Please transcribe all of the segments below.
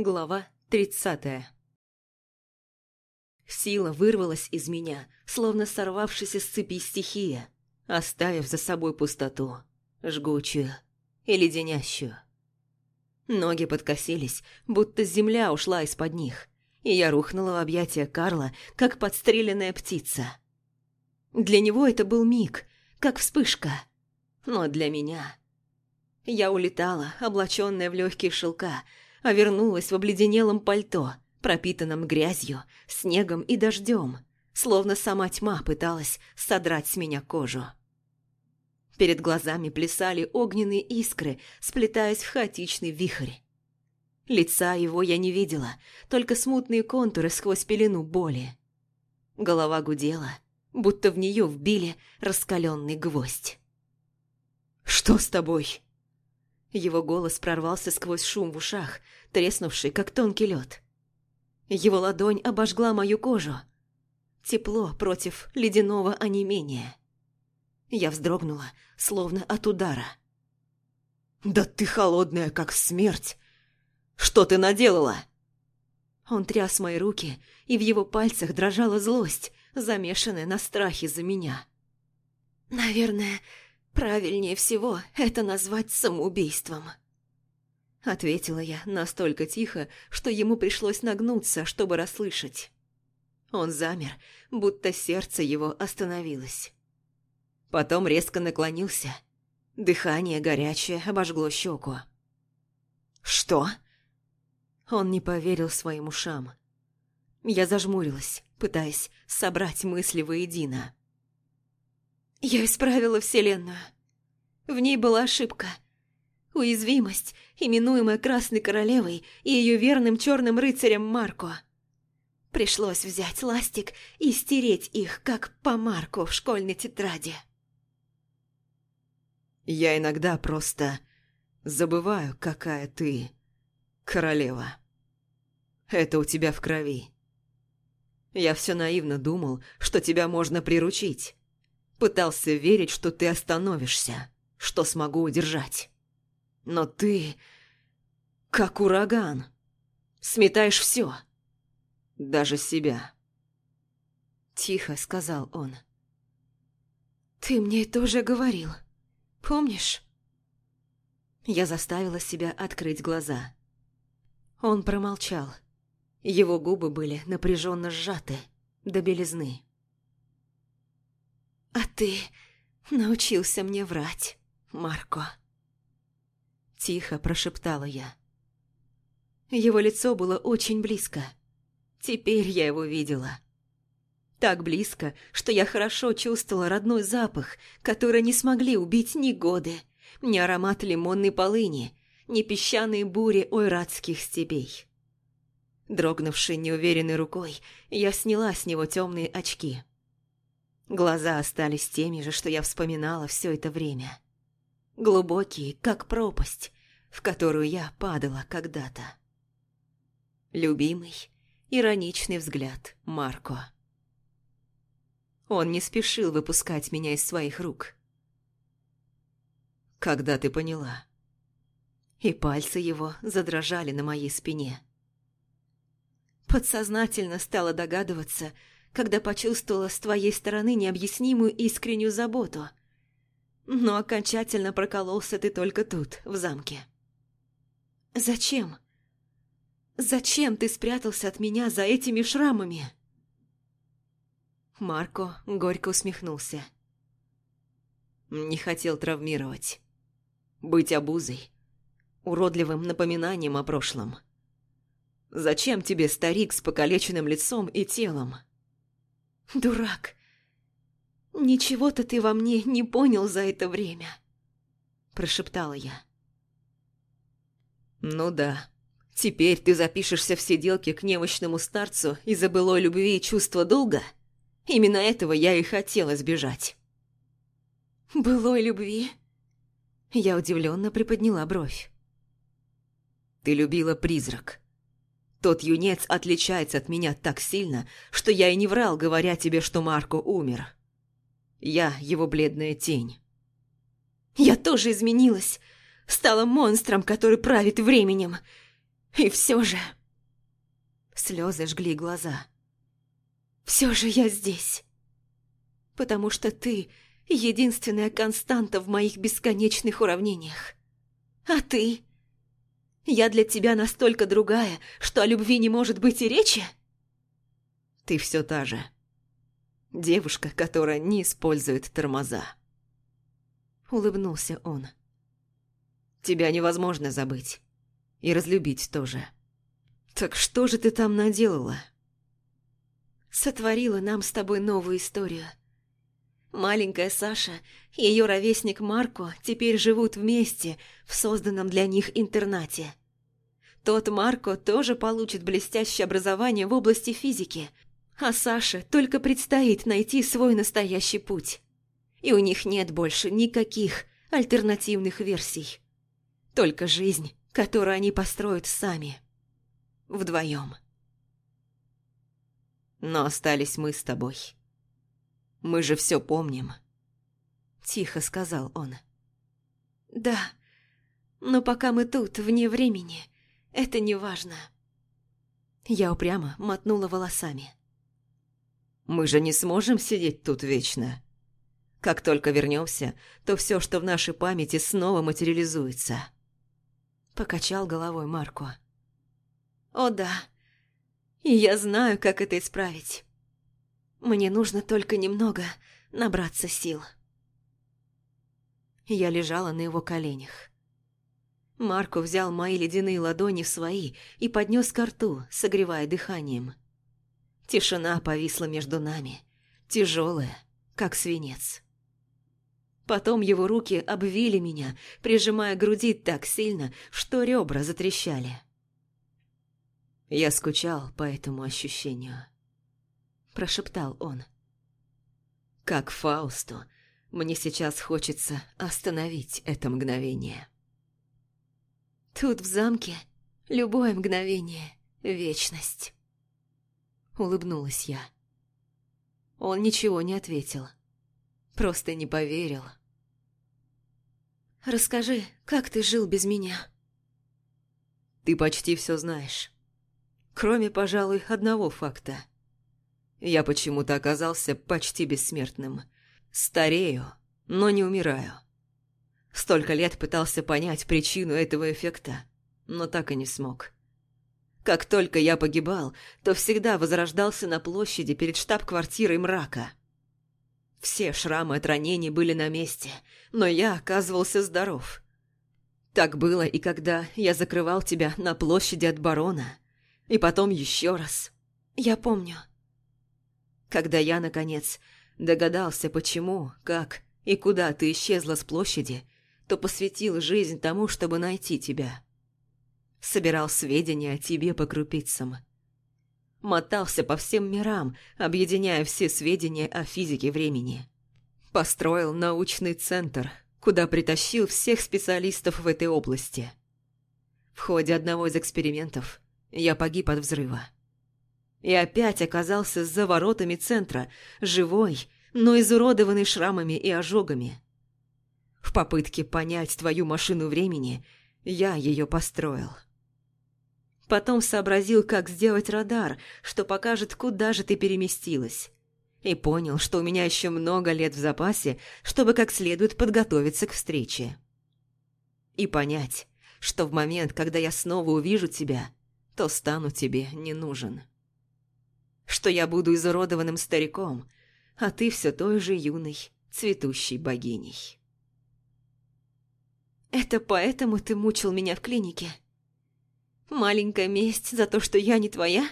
Глава 30 Сила вырвалась из меня, словно сорвавшаяся с цепи стихия, оставив за собой пустоту, жгучую и леденящую. Ноги подкосились, будто земля ушла из-под них, и я рухнула в объятия Карла, как подстреленная птица. Для него это был миг, как вспышка, но для меня... Я улетала, облаченная в легкие шелка, а вернулась в обледенелом пальто, пропитанном грязью, снегом и дождем, словно сама тьма пыталась содрать с меня кожу. Перед глазами плясали огненные искры, сплетаясь в хаотичный вихрь. Лица его я не видела, только смутные контуры сквозь пелену боли. Голова гудела, будто в нее вбили раскаленный гвоздь. «Что с тобой?» Его голос прорвался сквозь шум в ушах, треснувший, как тонкий лед. Его ладонь обожгла мою кожу. Тепло против ледяного онемения. Я вздрогнула, словно от удара. «Да ты холодная, как смерть! Что ты наделала?» Он тряс мои руки, и в его пальцах дрожала злость, замешанная на страхе за меня. «Наверное, правильнее всего это назвать самоубийством». Ответила я настолько тихо, что ему пришлось нагнуться, чтобы расслышать. Он замер, будто сердце его остановилось. Потом резко наклонился. Дыхание горячее обожгло щеку. «Что?» Он не поверил своим ушам. Я зажмурилась, пытаясь собрать мысли воедино. Я исправила Вселенную. В ней была ошибка. Уязвимость, именуемая Красной Королевой и ее верным черным рыцарем Марко. Пришлось взять ластик и стереть их, как по Марку в школьной тетради. Я иногда просто забываю, какая ты королева. Это у тебя в крови. Я все наивно думал, что тебя можно приручить, Пытался верить, что ты остановишься, что смогу удержать. Но ты... как ураган. Сметаешь все. Даже себя. Тихо сказал он. «Ты мне это уже говорил. Помнишь?» Я заставила себя открыть глаза. Он промолчал. Его губы были напряженно сжаты, до белизны. А ты научился мне врать, Марко. Тихо прошептала я. Его лицо было очень близко. Теперь я его видела. Так близко, что я хорошо чувствовала родной запах, который не смогли убить ни годы, ни аромат лимонной полыни, ни песчаные бури ойратских степей. Дрогнувшей неуверенной рукой, я сняла с него темные очки. Глаза остались теми же, что я вспоминала все это время. Глубокие, как пропасть, в которую я падала когда-то. Любимый, ироничный взгляд Марко. Он не спешил выпускать меня из своих рук. «Когда ты поняла?» И пальцы его задрожали на моей спине. Подсознательно стала догадываться, когда почувствовала с твоей стороны необъяснимую искреннюю заботу. Но окончательно прокололся ты только тут, в замке. Зачем? Зачем ты спрятался от меня за этими шрамами? Марко горько усмехнулся. Не хотел травмировать. Быть обузой. Уродливым напоминанием о прошлом. Зачем тебе старик с покалеченным лицом и телом? — Дурак. Ничего-то ты во мне не понял за это время, прошептала я. Ну да. Теперь ты запишешься в сиделке к немощному старцу из-за былой любви и чувства долга? Именно этого я и хотела сбежать. Былой любви? Я удивленно приподняла бровь. Ты любила призрак. Тот юнец отличается от меня так сильно, что я и не врал, говоря тебе, что Марко умер. Я его бледная тень. Я тоже изменилась. Стала монстром, который правит временем. И все же... Слезы жгли глаза. Все же я здесь. Потому что ты единственная константа в моих бесконечных уравнениях. А ты... Я для тебя настолько другая, что о любви не может быть и речи? Ты все та же. Девушка, которая не использует тормоза. Улыбнулся он. Тебя невозможно забыть. И разлюбить тоже. Так что же ты там наделала? Сотворила нам с тобой новую историю. Маленькая Саша и ее ровесник Марко теперь живут вместе в созданном для них интернате. Тот Марко тоже получит блестящее образование в области физики, а Саше только предстоит найти свой настоящий путь. И у них нет больше никаких альтернативных версий. Только жизнь, которую они построят сами. Вдвоем. Но остались мы с тобой. Мы же все помним», – тихо сказал он. «Да, но пока мы тут, вне времени, это не важно». Я упрямо мотнула волосами. «Мы же не сможем сидеть тут вечно. Как только вернемся, то все, что в нашей памяти, снова материализуется». Покачал головой Марко. «О да, и я знаю, как это исправить». Мне нужно только немного набраться сил. Я лежала на его коленях. Марко взял мои ледяные ладони в свои и поднес ко рту, согревая дыханием. Тишина повисла между нами, тяжелая, как свинец. Потом его руки обвили меня, прижимая груди так сильно, что ребра затрещали. Я скучал по этому ощущению прошептал он. Как Фаусту, мне сейчас хочется остановить это мгновение. Тут в замке любое мгновение — вечность. Улыбнулась я. Он ничего не ответил. Просто не поверил. «Расскажи, как ты жил без меня?» «Ты почти все знаешь. Кроме, пожалуй, одного факта — я почему-то оказался почти бессмертным. Старею, но не умираю. Столько лет пытался понять причину этого эффекта, но так и не смог. Как только я погибал, то всегда возрождался на площади перед штаб-квартирой мрака. Все шрамы от ранений были на месте, но я оказывался здоров. Так было и когда я закрывал тебя на площади от барона. И потом еще раз. Я помню когда я, наконец, догадался, почему, как и куда ты исчезла с площади, то посвятил жизнь тому, чтобы найти тебя. Собирал сведения о тебе по крупицам. Мотался по всем мирам, объединяя все сведения о физике времени. Построил научный центр, куда притащил всех специалистов в этой области. В ходе одного из экспериментов я погиб от взрыва и опять оказался за воротами центра, живой, но изуродованный шрамами и ожогами. В попытке понять твою машину времени я ее построил. Потом сообразил, как сделать радар, что покажет, куда же ты переместилась. И понял, что у меня еще много лет в запасе, чтобы как следует подготовиться к встрече. И понять, что в момент, когда я снова увижу тебя, то стану тебе не нужен что я буду изуродованным стариком, а ты все той же юной, цветущей богиней. Это поэтому ты мучил меня в клинике? Маленькая месть за то, что я не твоя?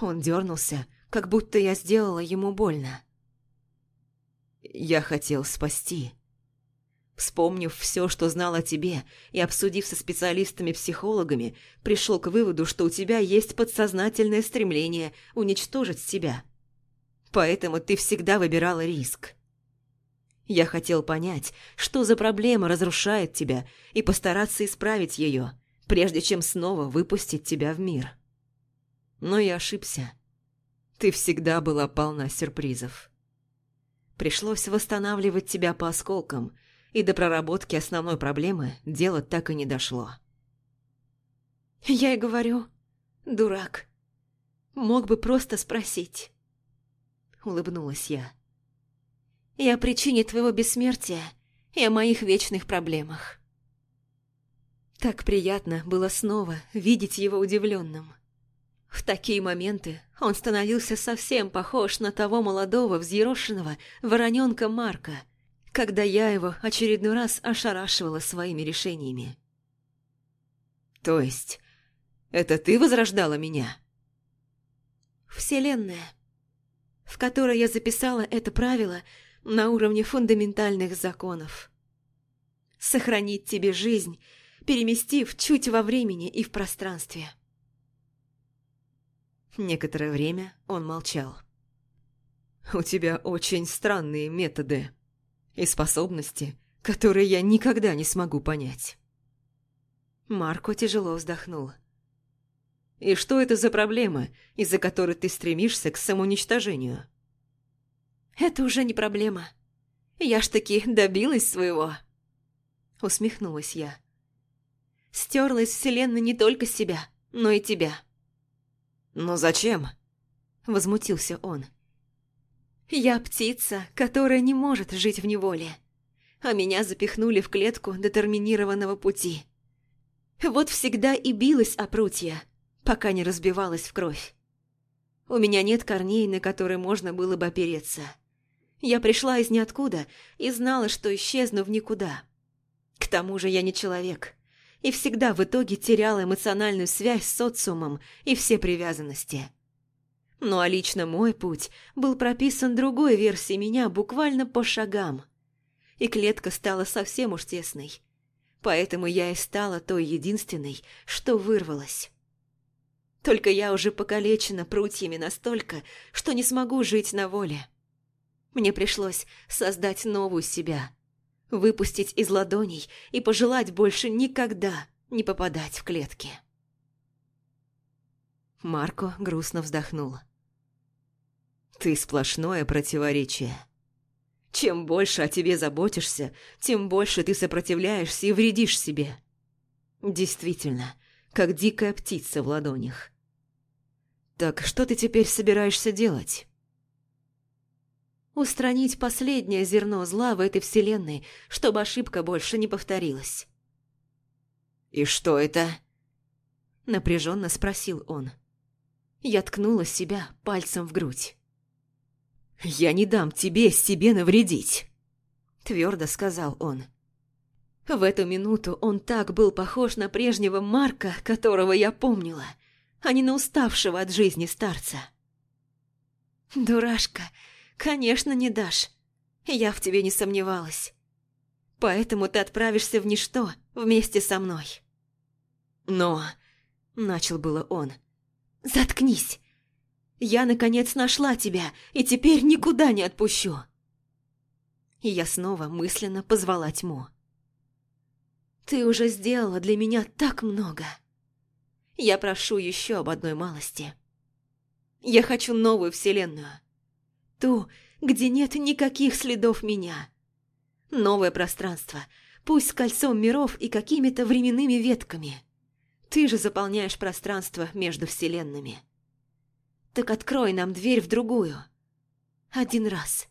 Он дернулся, как будто я сделала ему больно. Я хотел спасти, Вспомнив все, что знал о тебе, и обсудив со специалистами-психологами, пришел к выводу, что у тебя есть подсознательное стремление уничтожить себя. Поэтому ты всегда выбирала риск. Я хотел понять, что за проблема разрушает тебя, и постараться исправить ее, прежде чем снова выпустить тебя в мир. Но я ошибся. Ты всегда была полна сюрпризов. Пришлось восстанавливать тебя по осколкам – и до проработки основной проблемы дело так и не дошло. Я и говорю, дурак. Мог бы просто спросить. Улыбнулась я. И о причине твоего бессмертия, и о моих вечных проблемах. Так приятно было снова видеть его удивленным. В такие моменты он становился совсем похож на того молодого, взъерошенного вороненка Марка, когда я его очередной раз ошарашивала своими решениями. «То есть, это ты возрождала меня?» «Вселенная, в которой я записала это правило на уровне фундаментальных законов. Сохранить тебе жизнь, переместив чуть во времени и в пространстве». Некоторое время он молчал. «У тебя очень странные методы», и способности, которые я никогда не смогу понять. Марко тяжело вздохнул. «И что это за проблема, из-за которой ты стремишься к самоуничтожению?» «Это уже не проблема. Я ж таки добилась своего!» Усмехнулась я. «Стерла из вселенной не только себя, но и тебя». «Но зачем?» Возмутился он. «Я я птица, которая не может жить в неволе. А меня запихнули в клетку детерминированного пути. Вот всегда и билась о прутья, пока не разбивалась в кровь. У меня нет корней, на которые можно было бы опереться. Я пришла из ниоткуда и знала, что исчезну в никуда. К тому же я не человек. И всегда в итоге теряла эмоциональную связь с социумом и все привязанности. Ну а лично мой путь был прописан другой версией меня буквально по шагам. И клетка стала совсем уж тесной. Поэтому я и стала той единственной, что вырвалась. Только я уже покалечена прутьями настолько, что не смогу жить на воле. Мне пришлось создать новую себя, выпустить из ладоней и пожелать больше никогда не попадать в клетки. Марко грустно вздохнул. Ты сплошное противоречие. Чем больше о тебе заботишься, тем больше ты сопротивляешься и вредишь себе. Действительно, как дикая птица в ладонях. Так что ты теперь собираешься делать? Устранить последнее зерно зла в этой вселенной, чтобы ошибка больше не повторилась. «И что это?» Напряженно спросил он. Я ткнула себя пальцем в грудь. «Я не дам тебе себе навредить!» Твердо сказал он. В эту минуту он так был похож на прежнего Марка, которого я помнила, а не на уставшего от жизни старца. «Дурашка, конечно, не дашь. Я в тебе не сомневалась. Поэтому ты отправишься в ничто вместе со мной». «Но...» – начал было он. «Заткнись! Я, наконец, нашла тебя и теперь никуда не отпущу!» И я снова мысленно позвала тьму. «Ты уже сделала для меня так много!» «Я прошу еще об одной малости. Я хочу новую вселенную. Ту, где нет никаких следов меня. Новое пространство, пусть с кольцом миров и какими-то временными ветками. Ты же заполняешь пространство между вселенными» так открой нам дверь в другую. Один раз.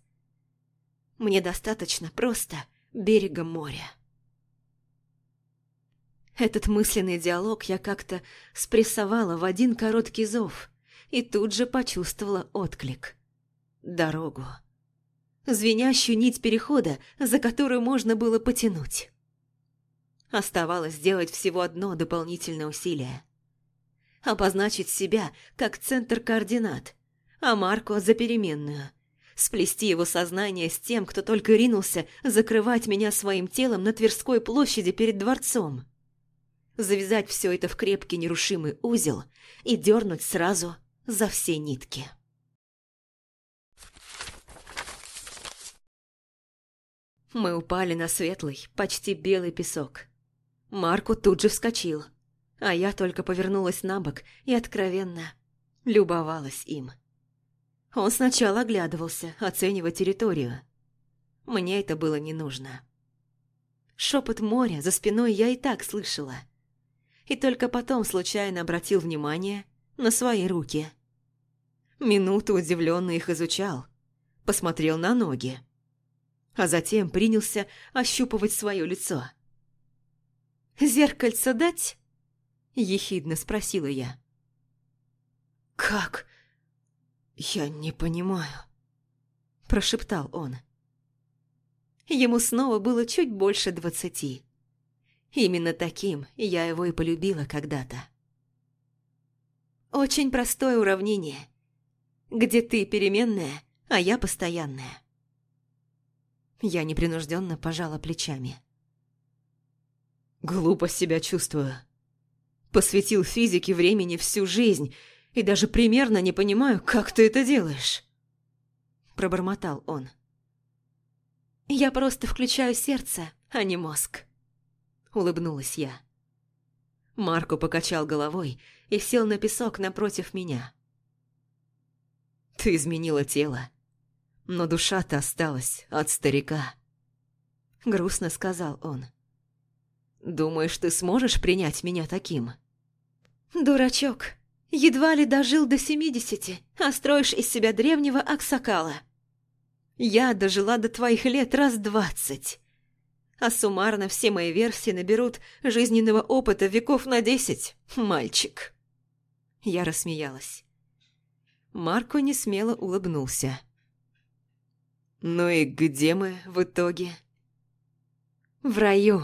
Мне достаточно просто берега моря. Этот мысленный диалог я как-то спрессовала в один короткий зов и тут же почувствовала отклик. Дорогу. Звенящую нить перехода, за которую можно было потянуть. Оставалось сделать всего одно дополнительное усилие обозначить себя как центр координат, а Марко за переменную. Сплести его сознание с тем, кто только ринулся закрывать меня своим телом на Тверской площади перед дворцом. Завязать все это в крепкий нерушимый узел и дернуть сразу за все нитки. Мы упали на светлый, почти белый песок. Марко тут же вскочил – а я только повернулась на бок и откровенно любовалась им. Он сначала оглядывался, оценивая территорию. Мне это было не нужно. Шепот моря за спиной я и так слышала. И только потом случайно обратил внимание на свои руки. Минуту удивленно их изучал, посмотрел на ноги. А затем принялся ощупывать свое лицо. «Зеркальце дать?» ехидно спросила я. «Как? Я не понимаю», – прошептал он. Ему снова было чуть больше двадцати. Именно таким я его и полюбила когда-то. Очень простое уравнение, где ты переменная, а я постоянная. Я непринужденно пожала плечами. «Глупо себя чувствую», посвятил физике времени всю жизнь и даже примерно не понимаю, как ты это делаешь», – пробормотал он. «Я просто включаю сердце, а не мозг», – улыбнулась я. Марко покачал головой и сел на песок напротив меня. «Ты изменила тело, но душа-то осталась от старика», – грустно сказал он. Думаешь, ты сможешь принять меня таким?» «Дурачок, едва ли дожил до семидесяти, а строишь из себя древнего аксакала. Я дожила до твоих лет раз двадцать. А суммарно все мои версии наберут жизненного опыта веков на десять, мальчик». Я рассмеялась. Марко не смело улыбнулся. «Ну и где мы в итоге?» «В раю»,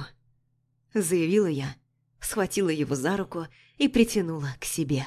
заявила я, схватила его за руку и притянула к себе.